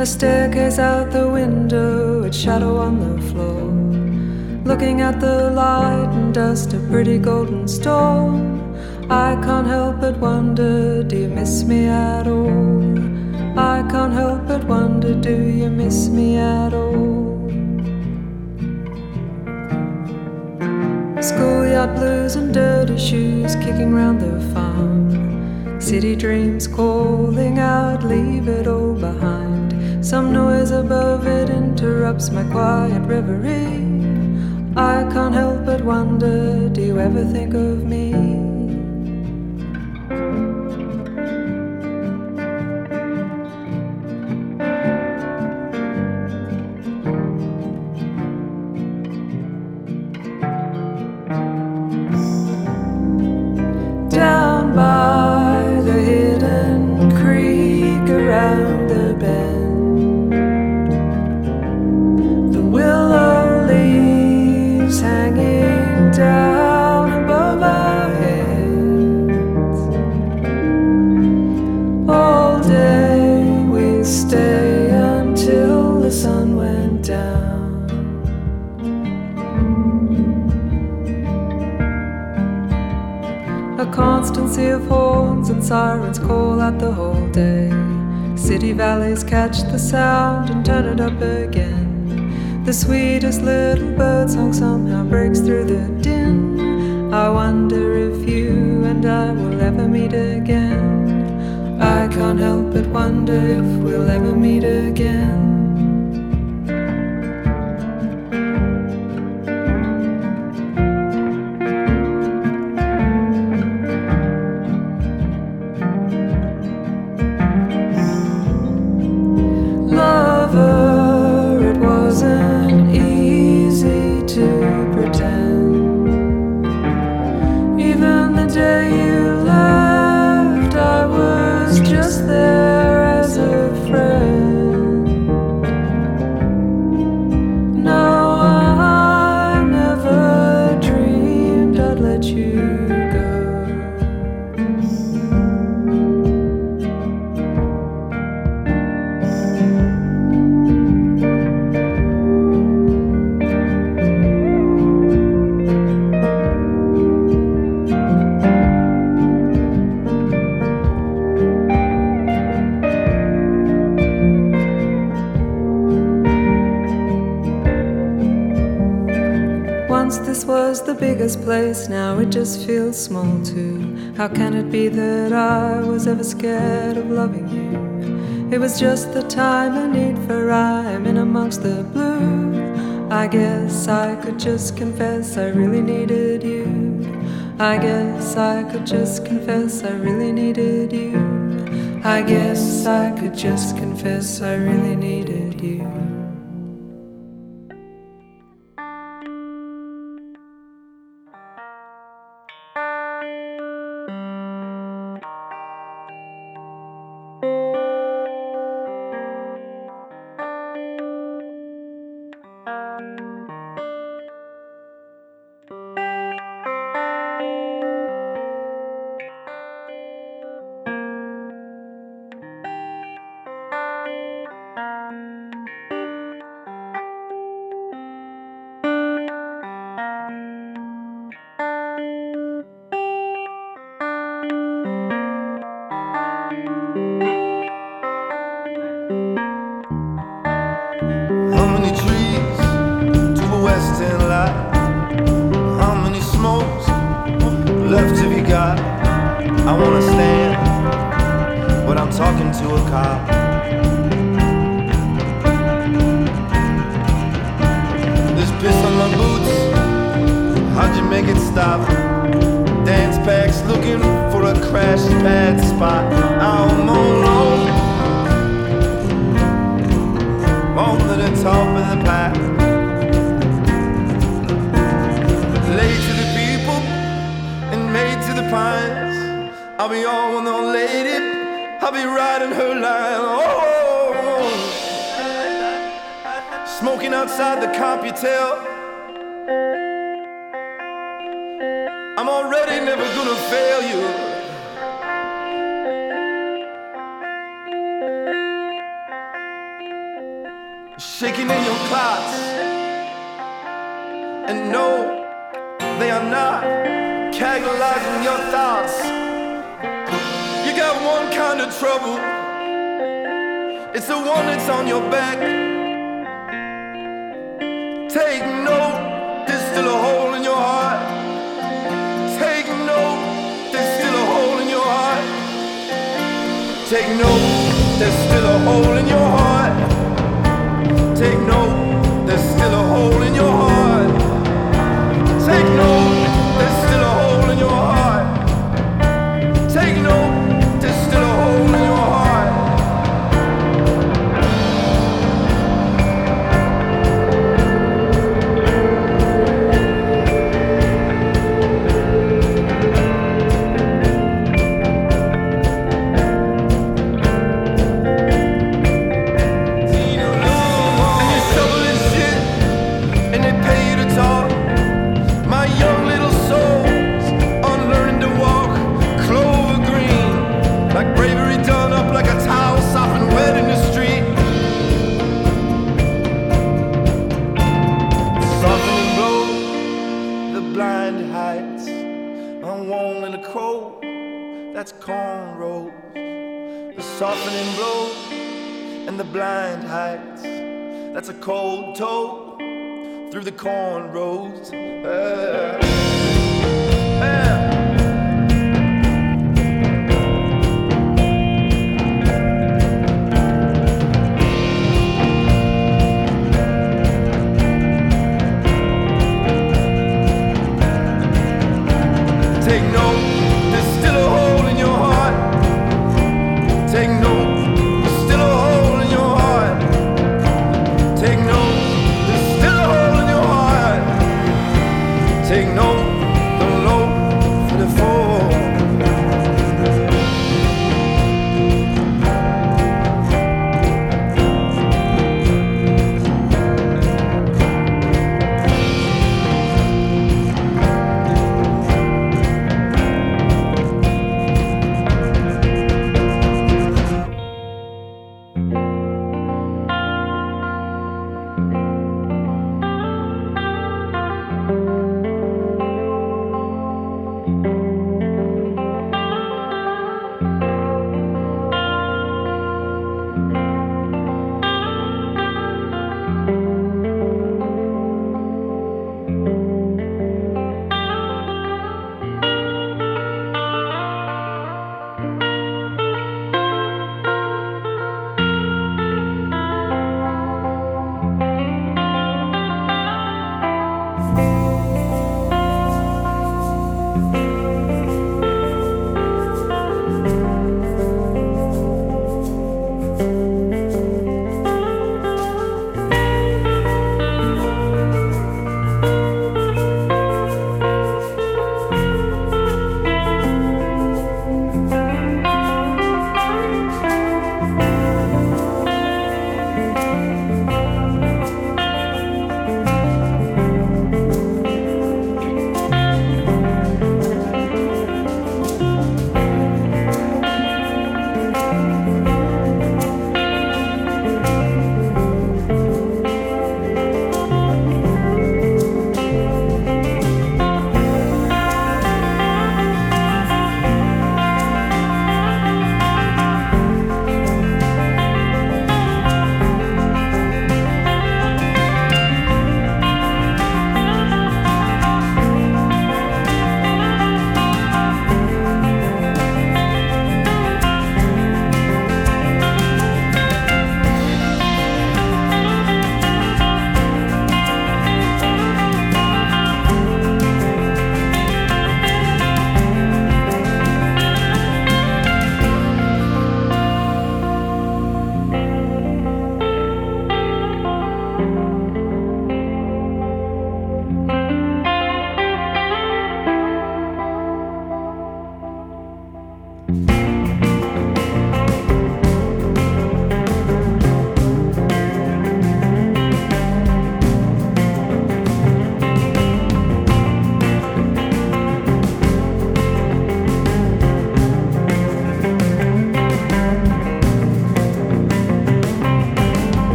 A staircase out the window, its shadow on the floor. Looking at the light and dust a pretty golden storm. I can't help but wonder, do you miss me at all? I can't help but wonder, do you miss me at all? Schoolyard blues and dirty shoes kicking round the farm. City dreams calling out, leave it all behind. Some noise above it interrupts my quiet reverie. I can't help but wonder do you ever think of me? Sound and turn it up again. The sweetest little bird song somehow breaks through the din. I wonder if you and I will ever meet again. I can't help but wonder if we'll ever meet again. How can it be that I was ever scared of loving you? It was just the time I need for rhyme in amongst the blue. I guess I could just confess I really needed you. I guess I could just confess I really needed you. I guess I could just confess I really needed you. Shaking in your clots. And no, they are not catalyzing your thoughts. You got one kind of trouble. It's the one that's on your back. Take note, there's still a hole in your heart. Take note, there's still a hole in your heart. Take note, there's still a hole in your heart. Softening blow and the blind heights. That's a cold toe through the cornrows. Uh, uh.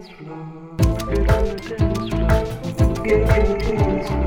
Get on the dance floor. Get, on the dance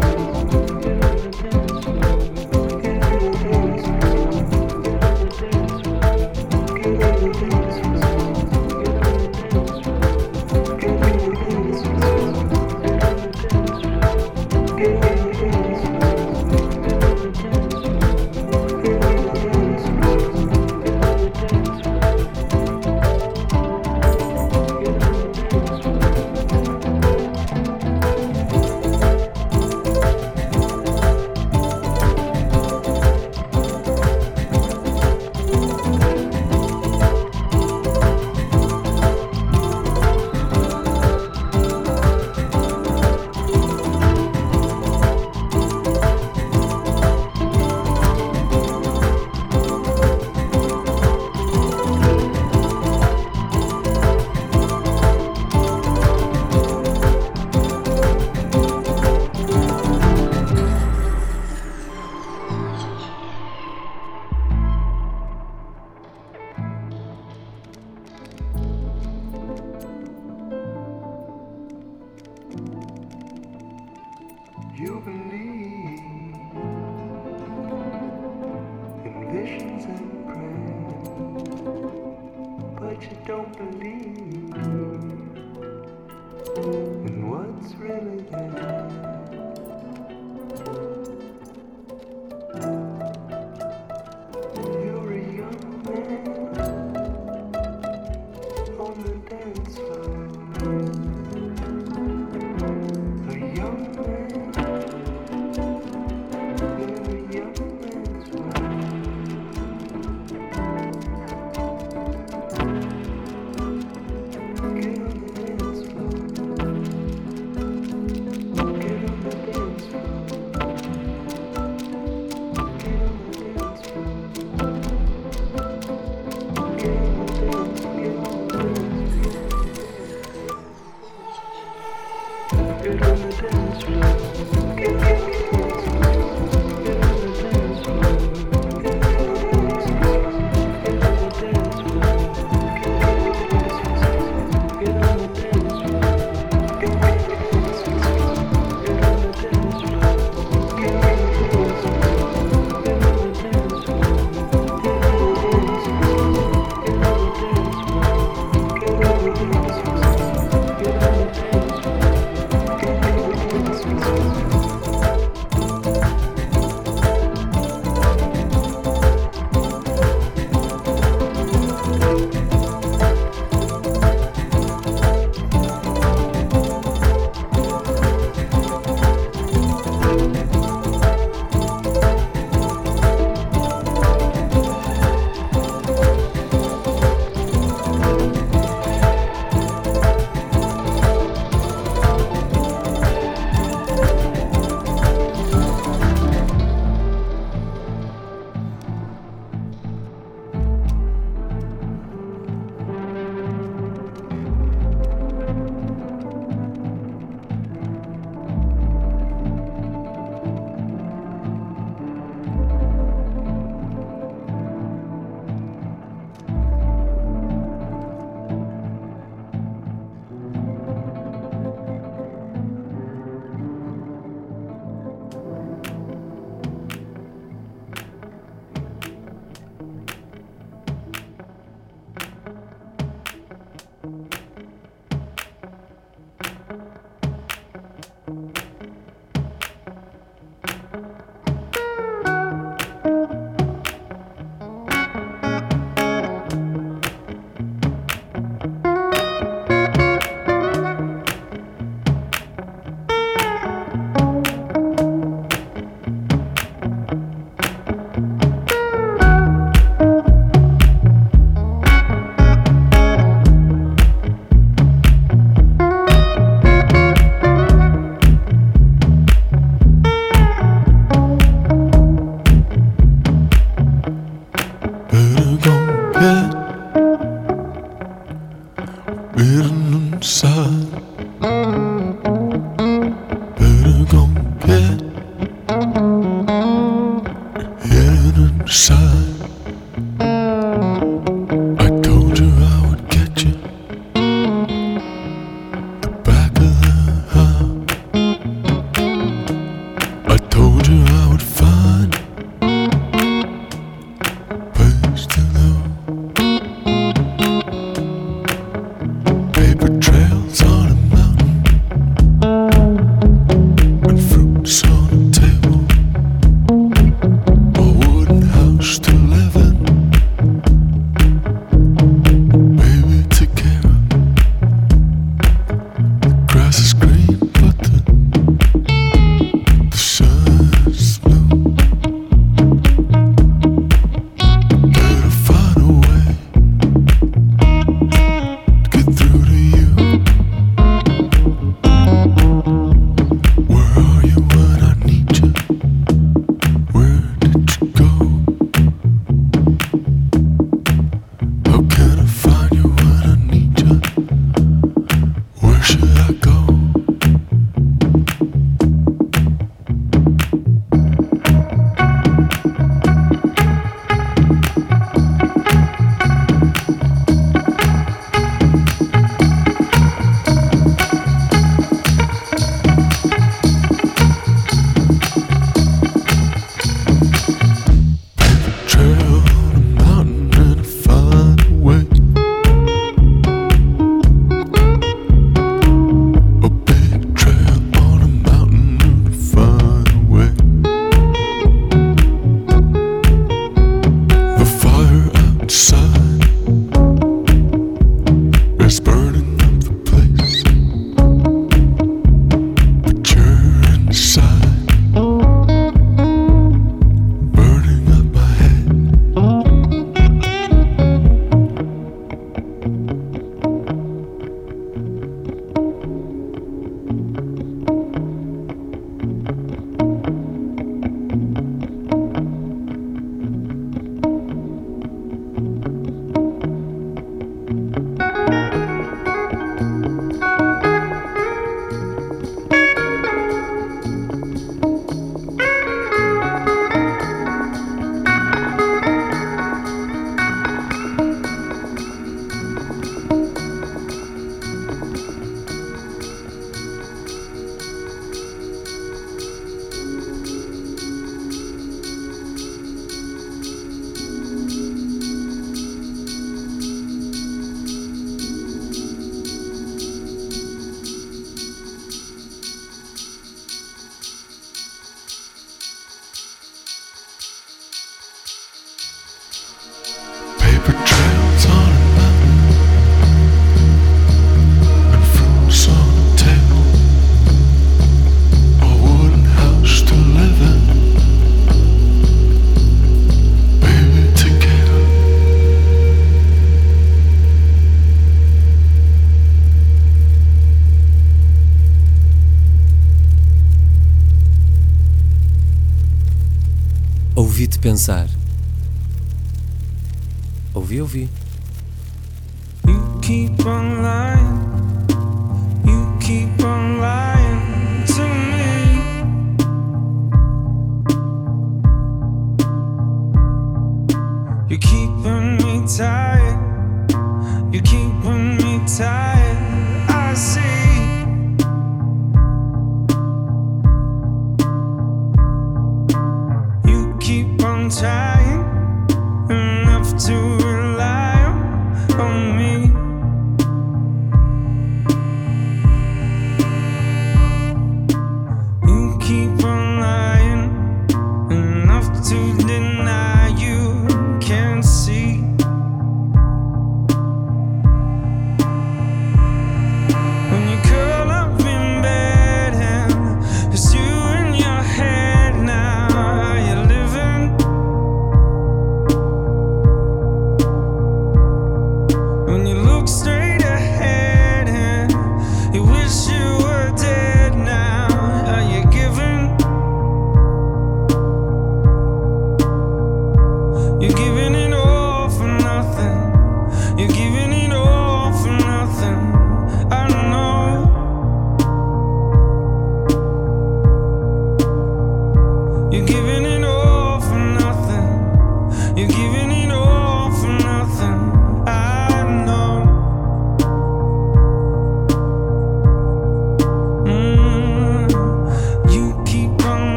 keeping me tired. I see.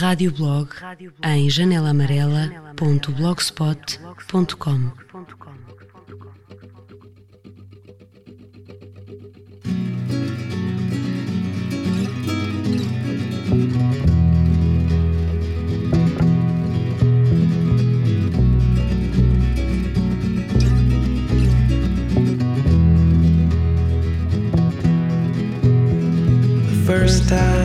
Radioblog em janelamarela.blogspot.com. first time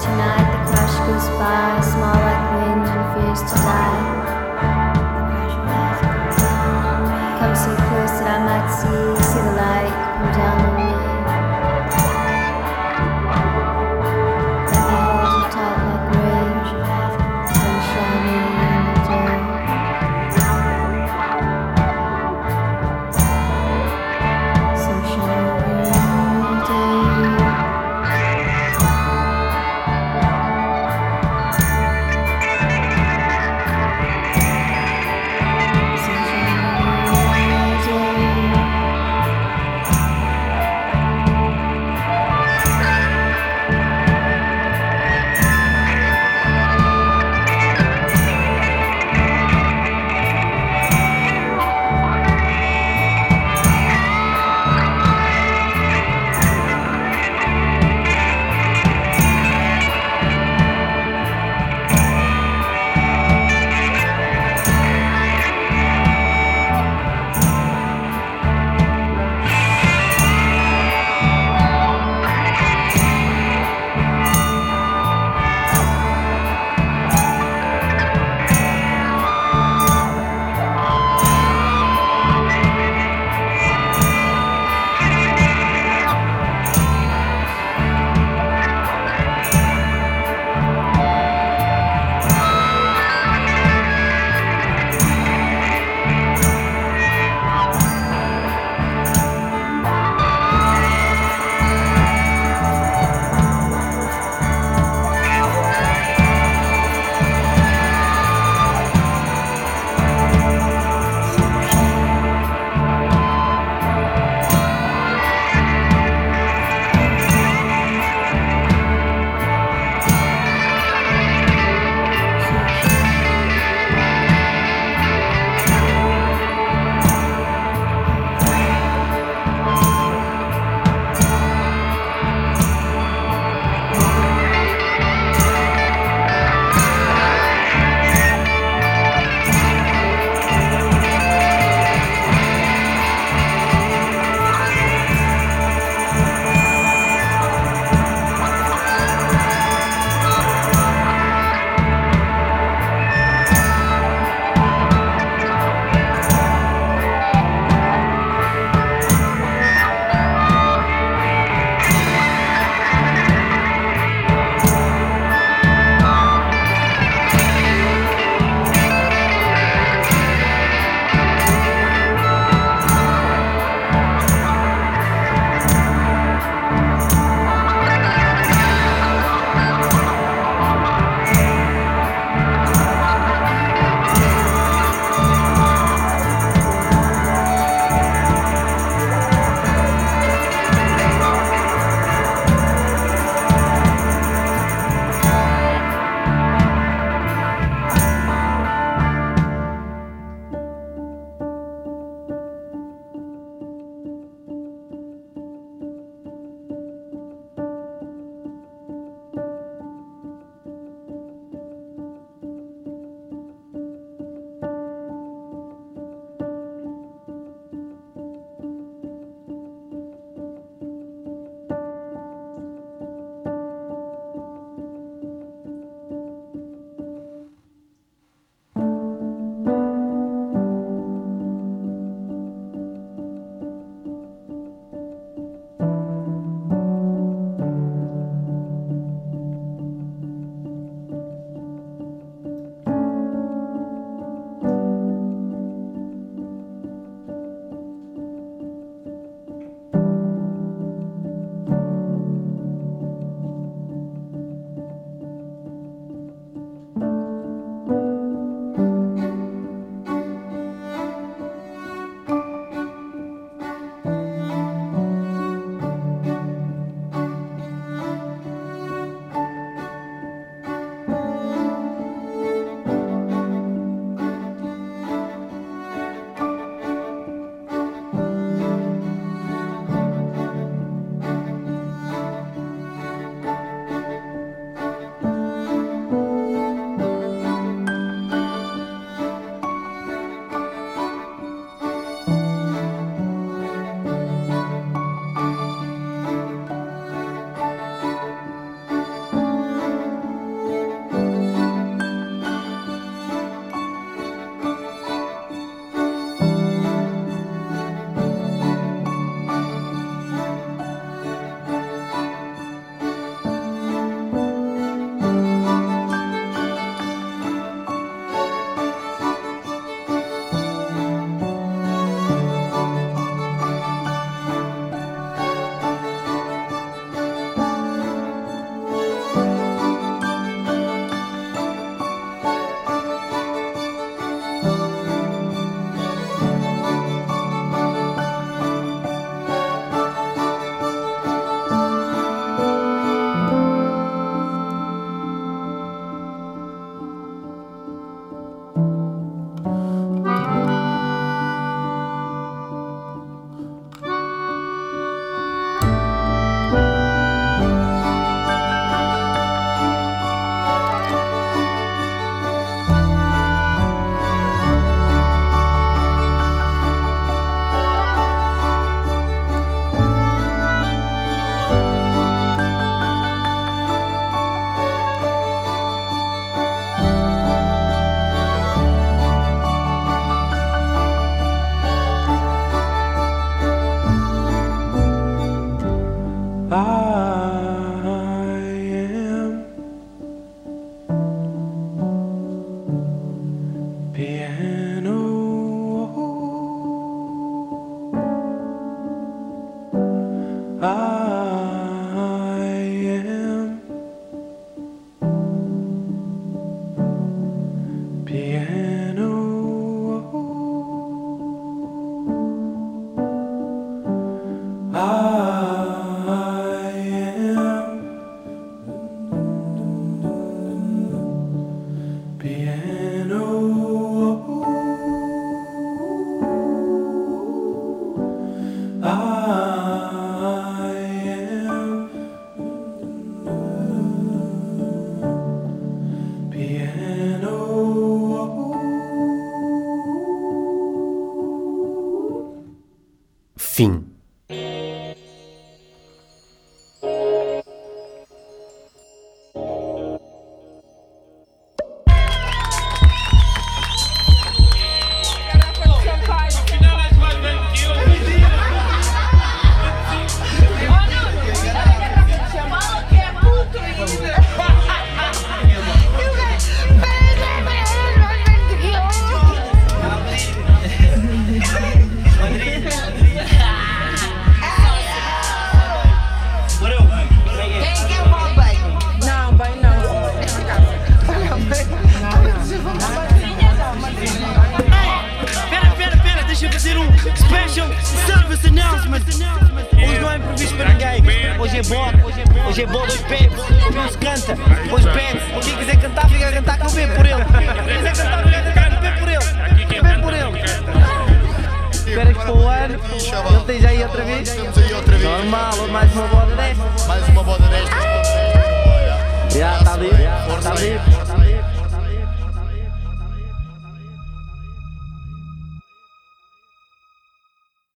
tonight the crash goes by, small like wind and fears to die. Come so close that I might see, see the light come down.